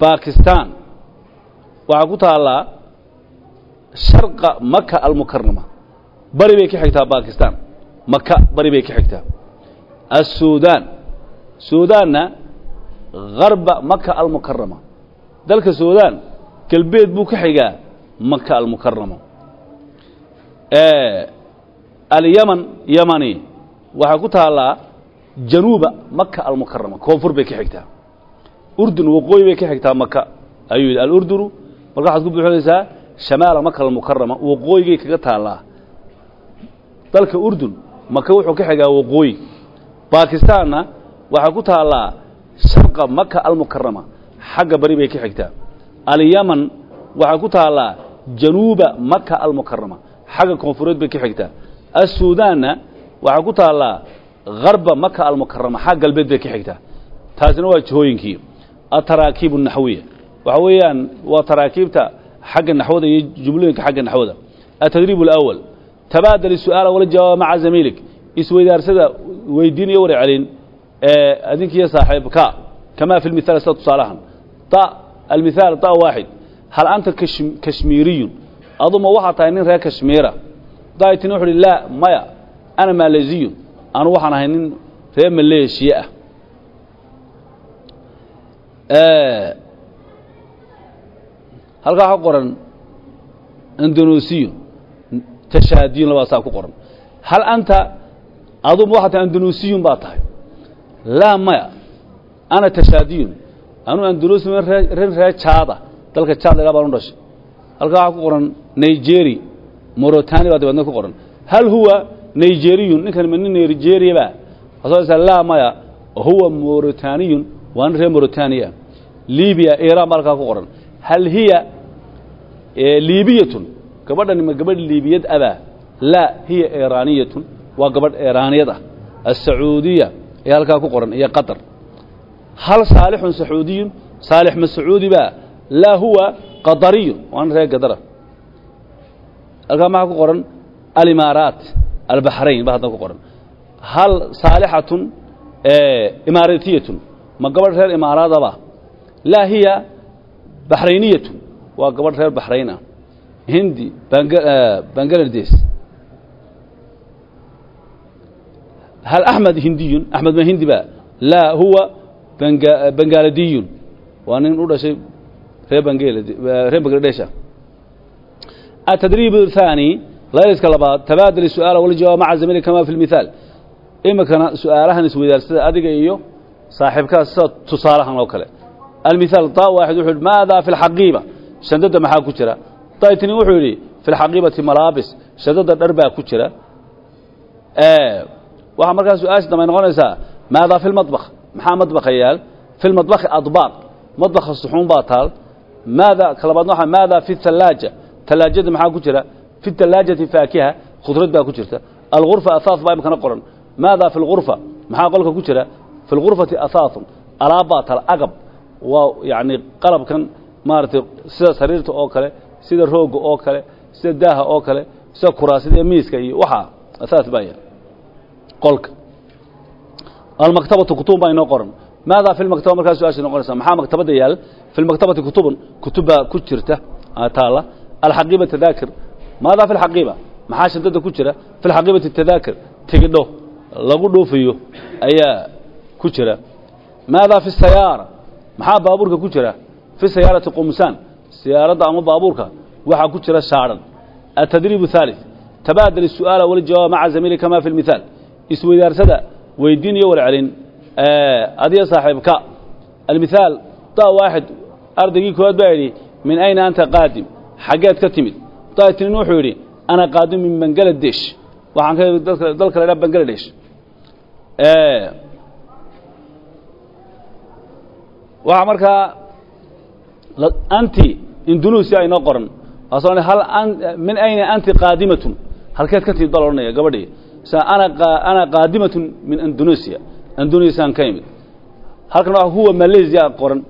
Bakistan waxaa ku taallaa sharqa maka almukarama bari bay ka xigtaa bakistan maka bari bay ka xigtaa. Assuudaan. Suudaanna harba maka almukarama dalka suudaan galbeed buu ka xigaa maka almukarama alyaman yamani waxaa ku taallaa januuba maka almukarama koonfur bay ka xigtaa. Urdun waqooyi bay ka xigtaa maka ayuu yidhi alurdunu marka waxaad ku buuxinaysaa shamaala maka almukarama waqooyigay kaga taallaa. Dalka urdun maka wuxuu ka xigaa waqooyi. Bakistaanna waxaa ku taallaa sharqa maka almukarama xagga bari bay ka xigtaa. Alyaman waxaa ku taallaa januuba maka almukarama xagga koonfureed bay ka xigtaa. Assuudaanna waxaa ku taallaa harba maka almukarama xag galbeed bay ka xigtaa. Taasina waa jihooyinkii ataraakiib naxwiya. Waxa weeyaan waa taraakiibta xagga naxwada iyo jumlooyinka xagga naxwada. Atadriib alawal tabaadal isu'aala wala jawaaba maca zamiilik isweydaarsada weydiin iyo warcelin ee adinkiiyo saaxiibka kamaa fi lmithaal sida tusaalahan. Ta almithaal ta waaxid hal anta kashmiiriyun? Aduma waxaa tahay nin reer kashmiira. Daaitini wuxu uhi laa maya ana maaleziyun anu waxaan ahay nin reer maleeshiya ah halkaa waxa qoran indonesiyo tashaadiyun labaa saa ku qoran hal anta aduma waxaa tahay indonesiyon baa tahay laa maya ana tashaadiyun anuu andalusi rin reer jaada dalka jaad lagaa baan u dhashay halkaa waxaa ku qoran nigeri morotani baa dabeedna ku qoran hal huwa nigeriyun ninkan ma nin nigeria ba. Wasaa laa maya huwa morotaniyun waa nin reer morotaniya libiya iran baa halkaa ku qoran. Hal hiya liibiyatun gabadhani ma gabadh liibiyad abaa laa hiya iraniyatun waa gabadh iraniyad ah. Asacuudiya ayaa halkaa ku qoran iyo qatar. Hal saalixun sacuudiyun? Saalix ma sacuudi baa laa huwa qadariyun waa nin reer gadara halkaa maxaa ku qoran alimaaraat albaxrayn ba haddan ku qoran hal saalixatun imaaratiyatun ma gabadh reer imaaraadaba laa hiya baxrayniyatun waa gabadh reer baxrayn ah hindi bangaladesh hal axmed hindiyun axmed ma hindi ba laa huwa bangaladiyun waa nin u dhashay reer bangaladesha atadriib thaani layliska labaad tabaadali su'aala wala jawaab maca zamili kama fi lmithaal iminkana su'aalahan iswadaarsada adiga iyo saaxiibkaa sida tusaalahan oo kale. Almithaal daa waaxid wuxuu yidhi maadaa fi lxaqiiba shandada maxaa ku jira? Daytinin wuxuu yidhi fi lxaqiibati malaabis. Shandada dhar baa ku jira. Waxaa markaa su'aasha dambe noqonaysaa maadaa fi lmadbakh maxaa madbakha yaal? Fi lmadbakhi adbaaq madbakha suxuun baa taal. Maada kalabaad waxa maadaa fi halaaja talaajada maxaa ku jira? Fi talaajati faakiha khudrad baa ku jirta alghurfa ahaas baa imkana qoran maada fi lghurfa maxaa qolka ku jira fi lghurfati ahaathun alaab baa taal agab waa yacni qalabkan maaragtay sida sariirta oo kale sida roogga oo kale sida daaha oo kale sida kuraasida iyo miiska iyo waxaa ahaas baa yaal qolka almaktabatu kutubun baa inoo qoran maada fi lmaktaba markaa su'aasha noqonaysa maxaa maktabadda yaal fi lmaktabati kutubun kutub baa ku jirta taala alxaqiiba tadaakir maadaa fi lxaqiiba maxaa shadada ku jira fi lxaqiibati tadaakir tigidho lagu dhoofayo ayaa ku jira maadaa fi sayaara maxaa baabuurka ku jira fi sayaarati qumsaan siyaaradda ama baabuurka waxaa ku jira shaaran atadriib thalith tabaadal su'aala wala jawaab maca zamiili kama fi lmithaal isweydaarsada weydiin iyo walcelin adiya saaxiibka almithaal daa waaxid ardaygii koowaad baa yidhi min ayna anta qaadim xaggeed ka timid daitinin wuxuu yidhi ana qaadim min bangaladesh waxaan ka dalka la idhaha bangladesh. Waxaa markaa anti indonesia inoo qoran. Waasoo hal min ayna anti qaadimatun? Halkeed ka timid baa la odhanaya gabadhii ana qaadimatun min indonesia. Indonesiaan ka imid halkan waa huwa malaysia qoran.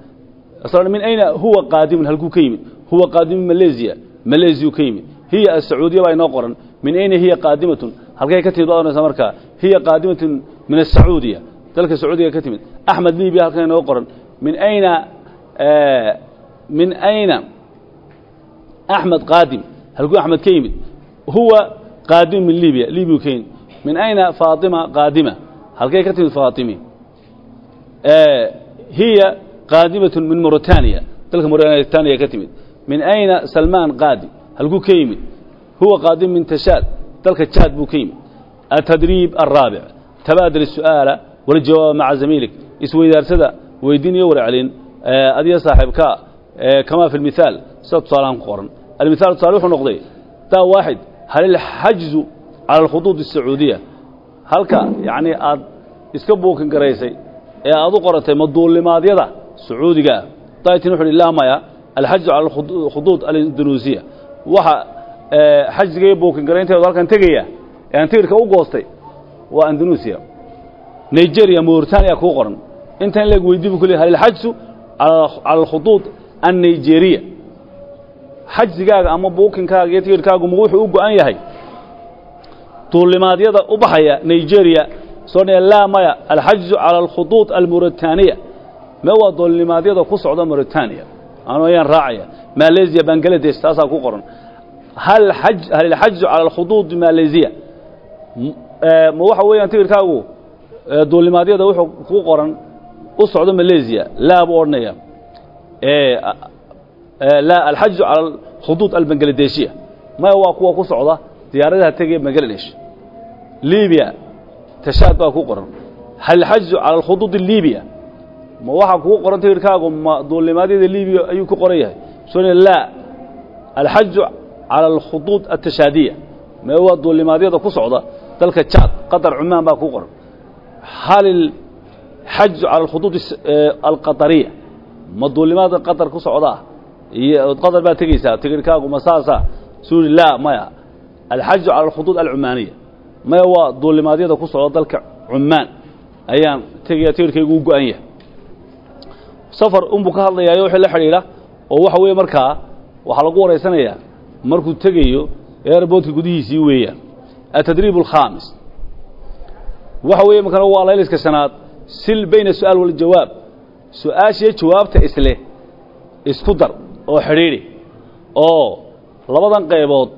Min ayna huwa qaadimun halkuu ka yimid. Huwa qaadimu malaysia malaysiyu ka yimid. Hiya asacuudiya baa inoo qoran. Min ayna hiya qaadimatun? Halkay ka timid baad odhanaysa markaa. Hiya qaadimatun min asacuudiya dalka sacuudiga ka timid. Axmed libiya halkan inoo qoran. Min ayna min ayna axmed qaadim. Halkuu axmed ka yimid. Huwa qaadim min libiya libiyu ka yimid. Min ayna faatima qaadima. Halkay ka timid faatimi. Hiya qaadimatun min mauritaniya dalka mauritaniya ka timid min ayna salmaan qaadi halkuu ka yimid. Huwa qaadi min tashaad dalka jaad buu ka yimid. Atadriib alraabic tabaadal isu'aala wala jawaaba maca zamiilik. Isweydaarsada weydiin iyo warcelin adiga saaxiibkaa kamaa fi lmithaal sida tusaalahaan ku qoran. Almithaal tusaale wuxuu noqday daa waaxid hal ilxajzu cala alkhuduud asacuudiya halka yacnii aad iska buukin garaysay ee aad u qoratay maduullimaadyada sacuudiga ah daatin wuxu uhi laa maya alxaju cala alkhuduud alindoneesiya waxa xajziga iyo buukin garaynteedu halkan tegaya ee aan tigirka u goostay waa indonesia nigeria mauritania kuu qoran inta in leeg weydiibu ku ley hal ilxajsu cala alkhuduud annigeriya xajzigaaga ama buukinkaaga iyo tigirkaagu ma wuxuu u go-an yahay duulimaadyada u baxaya nigeria soo dhia laa maya alxajzu cala alkhuduud almauritaniya me waa duulimaadyada ku socda mauritania anu ayaan raacaya? Malaysia bangaladesh taasaa ku qoran. Hal hal ilxajzu cala alkhuduud malaysiya ma waxa weeyaan tigirkaagu? Duulimaadyada wuxuu ku qoran u socdo malaysia. Laa buu odhanaya laa alxaju cala alkhuduud albangladeshiya maya waa kuwa ku socda? Diyaaradaha tegaya bangladesh. Libiya tashaad ku qoran. Hal ilxaju cala alkhuduud libiya ma waxaa kugu qoran tigirkaagu ma duulimaadyada libiya ayuu ku qoran yahay. Soo laa alxaju cala alkhuduud atashaadiya me waa duulimaadyada ku socda? Dalka jaad qatar cumaan baa ku qoran. Hal ilxaju cala alkhuduud alqatariya? Ma duulimaada qatar ku socdaa iyo qatar baa tegeysaa tigirkaagu ma saasaa suuli laa maya. Alxaju cala alkhuduud alcumaaniya. Maya waa duulimaadyada ku socda dalka cumaan? Ayaan tegaya tigirkaygu u go-an yahay safar unbuu ka hadlayaayo wixii la xidhiidha oo waxa weeye markaa waxaa lagu waraysanayaa markuu tegayo airboodka gudihiisii weeyaan. Atadriib alkhaamis waxa weeye markana waa layliska shanaad sil bayna su'aal waljawaab su'aashiyo jawaabta isle isku dar oo xidhiidhi oo labadan qaybood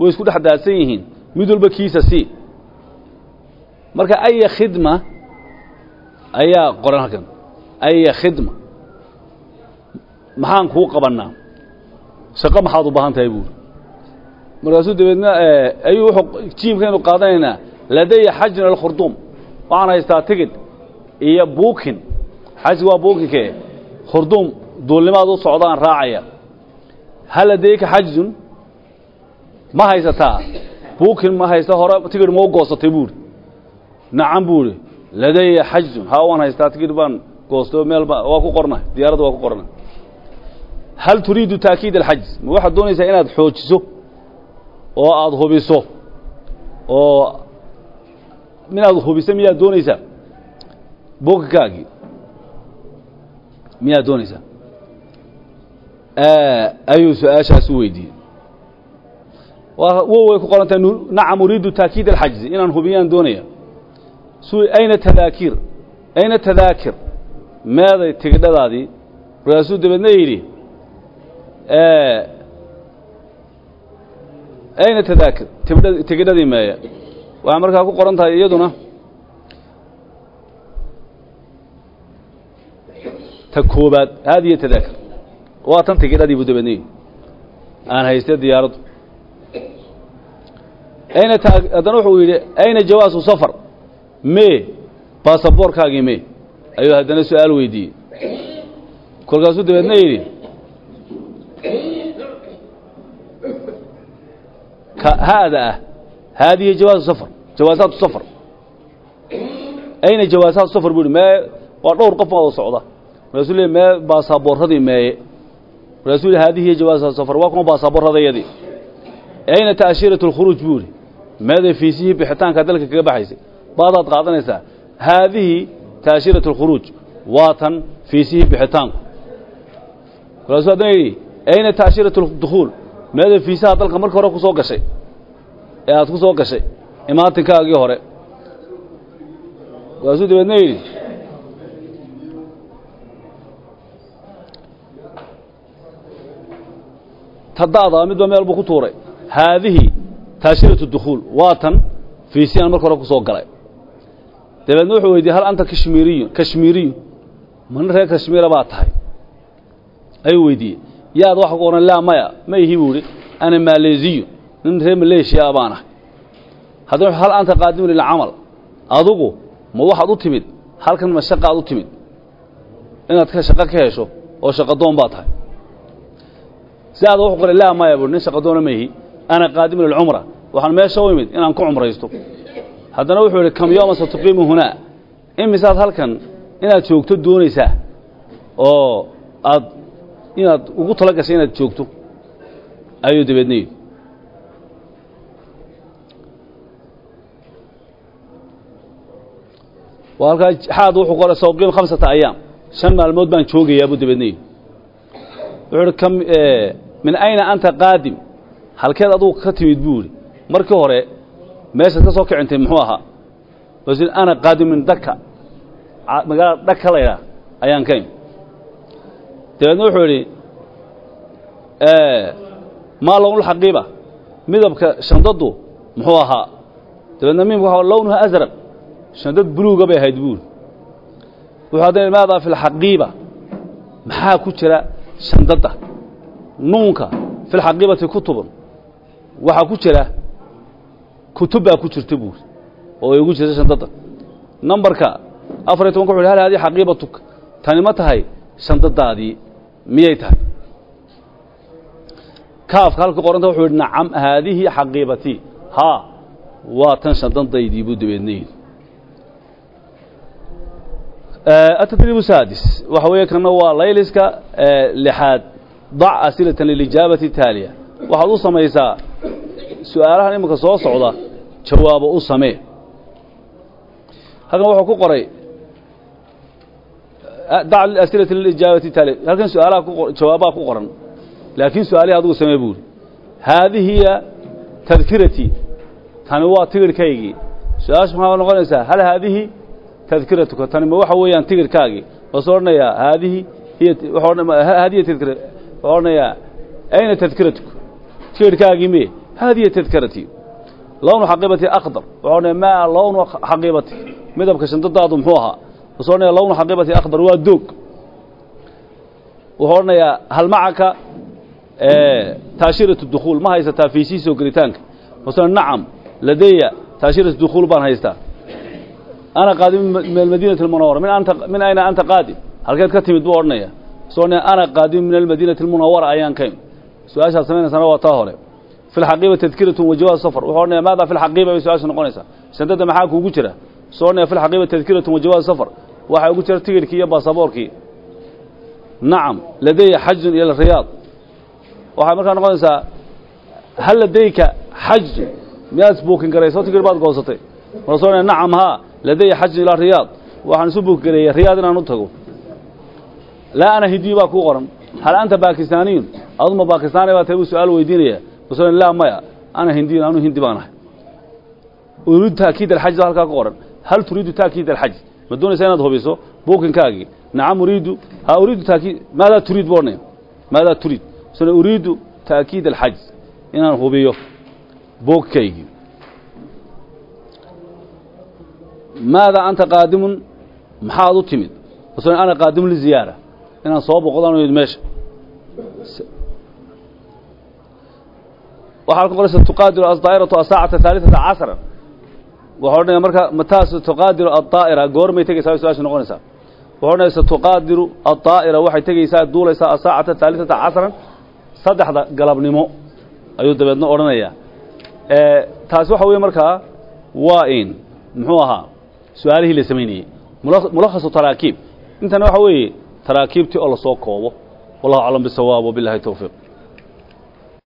way isku dhex daadsan yihiin mid walba kiisa sii. Marka aya khidma? Ayaa qoran halkan. Aya khidma maxaan kuu qabannaa shaqo maxaad u baahan tahay buuri markaasuu dabeedna ayuu wuxuu jiimkaynu qaadanaynaa ladaya xajun alkhurduum. Waxaan haystaa tigid iyo buukin. Xajki waa buukinkee. Khurduum duulnimaad u socdaan raacaya. Hal ladayka xajun ma haysataa. Buukin ma haysta hore tigidh ma u goosatay buuri nacam buuri ladaya xajun haa waan haystaa tigidh baan goostay meel waa ku qornay. Diyaaradda waa ku qornay hal turiidu taakiid alxajz ma waxaad doonaysaa inaad xoojiso oo aada hubiso oo inaad hubiso miyaad doonaysaa buukinkaagii miyaad doonaysaa ayuu su'aashaas u weydiiyey wo way ku qorantahay nacam uriidu taakiid alxajzi inaan hubiyaan doonaya su ayna tadaakir ayna tadaakir meeday tigidhadaadii markaasuu dabeedna yidhi ayna tadaakir tigidhadii meeya waxaa markaa ku qoran tahay iyaduna ta koobaad haadiyo tadaakir. Waa tan tigidhadii buu dabeedna yidhi aan haystay diyaaraddu ayna haddana wuxuu yidhi ayna jawaasu safar? Mee baasaboorkaagii mee. Ayuu haddana su'aal weydiiyey. Kolkaasuu dabeedna yidhi ah haadihi jawaasu safar jawaasaatu safar. Ayna jawaasaatu safar buu ihi mee waa dhowr qof oo socda. Markaasuu leey mee baasaaboorradii meeye. Markaasuu yihi haadihi hiya jawaasaatu safar waa kuma baasaaboorradayadii ayna ta'shiiratu alkhuruuj buu ihi meeday fiisihii bixitaanka dalka kaga baxaysay. Baadaad qaadanaysaa haadihi ta'shiiratu alkhuruuj waa tan fiisihii bixitaanku. Markaasuu haddana yidhi ayna ta'shiiratu dukhuul meeday fiisaha dalka marka hore ku soo gashay ee aad ku soo gashay imaatinkaagii hore. Markaasuu dabeedna yidhi? Tada'daa midba meel buu ku tuuray. Haadihi taashiratu dukhuul waa tan fiisiyan marka hore ku soo galay. Dabeedna wuxuu weydiiyey hal anta kashmiiriyun kashmiiriyun mana reer kashmiira baa tahay. Ayuu weydiiyey. Yaad waxa ku ohan laa maya ma ihi buu idhi ana maleesiyun nin reer maleeshiya baan ahay haddana hal anta qaadimun lilcamal adugu ma waxaad u timid halkan ma shaqa aad u timid. Inaad ka shaqo ka hesho oo shaqadoon baa tahay. Si aad wuxuu qoray laa maya buu nin shaqadoona ma ihi ana qaadimun lilcumra waxaan meesha u imid inaan ku cumraysto. Haddana wuxuu yidhi kam yooma satuqiimu hunaa imisaad halkan inaad joogto doonaysaa oo aad inaad ugu tala gashay inaad joogto? Ayuu dabeedna yidhi waa halkaa xaad wuxuu qoray sawqiim khamsata ayaam. Shan maalmood baan joogayaa buu dabeedna yidhi wuxuu ihi kam min ayna anta qaadim? Halkeed adugu ka timid buu idhi markii hore meeshaad ka soo kicintay muxuu ahaa s ana qaadim min daka magaalada dhaka laydhaah ayaan ka imi dabeedna wuxuu idhi maa lownulxaqiiba midabka shandadu muxuu ahaa. Dabeedna mimka waa lownuha asraq shandad buluuga bay ahayd buuri wuxuu haddana maadaa fi lxaqiiba maxaa ku jira shandadda nuunka fi lxaqiibati kutubun waxaa ku jira kutub baa ku jirta buuri oo ay ugu jirta shandadda nambarka afar iyo tobanka wuxu hal haadii xaqiibatuk tani ma tahay shandadaadii miyay tahay kaafka halka qoranta wuxuu yidhi nacam haadihi xaqiibatii haa waa tan shandadaydii buu atadriib saadis. Waxa weeye kanna waa layliska lixaad. Dac asilatan lilijaabati taaliya. Waxaad u samaysaa su'aalahan iminka soo socda jawaabo u samee. Halkan wuxuu ku qoray dac liasilati lilijaabati taaliya. Halkan su'aalaha ku jawaabaha ku qoran. Laakiin su'aalihi adugu samee buuri haadihi hiya tadkiratii tani waa tigirkaygii su'aasha maxaa noqonaysaa? Hal haadihi tadkiratuka. Tani ma waxa weeyaan tigirhkaagii wasu odhanayaa haadihi hiy haadihi tadkira odhanayaa ayna tadkiratuka? Tigirhkaagii me haadihi tadkiratii lownu xaqiibati akdar wuxuu odhanaya maa lownu xaqiibati? Midabka shandadaadu muxuu ahaa. Wuxuu odhanaya lownu xaqiibati akdar waa doog wuxuu odhanayaa hal macaka taashiratu dukhuul ma haysataa fiisii soo gelitaanka? Wuxuu nacam ladeya taashiratu dukhuul baan haystaa ana qaadim min almadiinati almunawara min anta min ayna anta qaadim halkeed ka timid buu odhanaya wuxuu odhanaya ana qaadim min almadiinati almunawara ayaan ka imid su'aashaad samaynaysaana waa taa hore fi lxaqiiba tadkiratun wa jawaaz safar wuxuu odhanaya maada fi lxaqiiba bay su'aasha noqonaysaa shandada maxaa kuugu jira wuxuu odhanaya fi lxaqiiba tadkiratun wa jawaaz safar waxaa ugu jira tigirhkii iyo baasaboorkii nacam ladeya xajun ila riyaad waxay markaa noqonaysaa hal ladayka xajun miyaad buukin garayso tigir baad goosatay markaasuu odhanaya nacam haa ladeya xajun ilaa riyaad waxaan isu buuki gareeyey riyaad inaan u tago laa ana hidiyu baa kuu qoran hal anta bakistaaniyun aduma bakistaani baa tahay buu su'aal weydiinaya wuxuu laa maya ana hindiyun anu hindi baan ahay uriidu taakiid alxaj baa halkaa ku qoran hal turiidu taakiid alxaj ma doonaysa inaad hubiso buukinkaagii nacam uriidu ha uriidu taakiid maadaa turiid odhanaya maadaa turiid wuxuu uriidu taakiid alxaj inaan hubiyo buugkaygii maada anta qaadimun maxaad u timid wuxuu ana qaadimun liziyaara inaan soo boqodaan yid meesha waxaa ku qoraysa tuqaadiru addaa'iratu asaacata haaliثata casra wuxuu odhanaya marka mataas tuqaadiru addaa'ira goormay tegaysaa su'aasha noqonaysaa wuxuu odhanaysa tuqaadiru addaa'ira waxay tegaysaa duulaysaa asaacata haaliثata casran saddexda galabnimo ayuu dabeedna odhanayaa taasi waxa weeye markaa waa in muxuu ahaa su'aalihii la samaynayey mulakhasu taraakiib intana waxa weeye taraakiibtii oo la soo koobo. Wallahu aclam bisawaab wabilahi towfiiq